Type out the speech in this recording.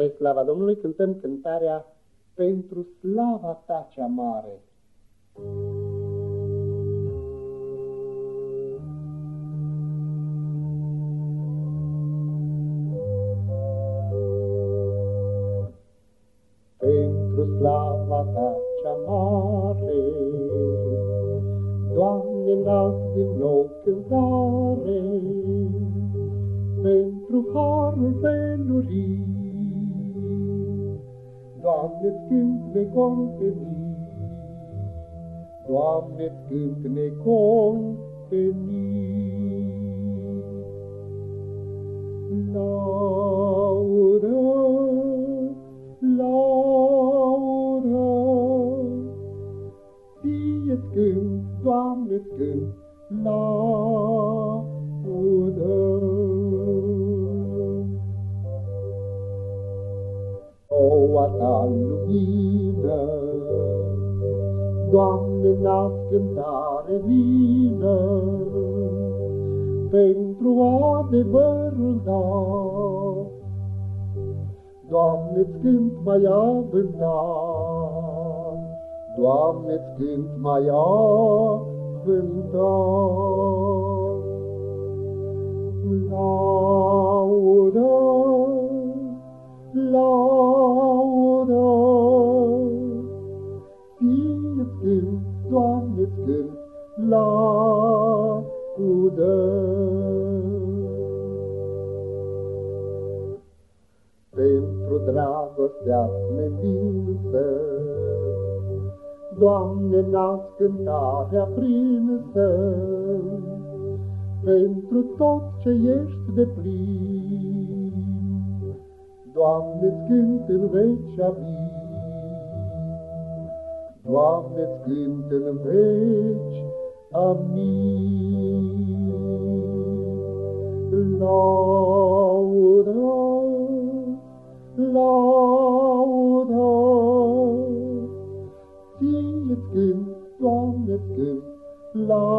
Spre slava Domnului cântăm cântarea Pentru slava ta cea mare. Pentru slava ta cea mare, Doamne, înalt din nou cântare, pentru harul velurii. Doamne-ți cânt necontenit, Doamne-ți cânt necontenit. Laură, laură, Ție-ți cânt, Doamne-ți cânt, laură. Noua ta lumină. Doamne, n-ați cântare vină, pentru adevărul da. Doamne-ți cânt mai avântat, Doamne-ți cânt mai avântat. Laudă. Pentru dragostea nevinsă, Doamne, n-ați cântarea prinsă, pentru tot ce ești de plin. Doamne-ți cânt în veci amin, Doamne-ți cânt în veci a laudă, laudă, Laura, ție-ți Doamne-ți laudă.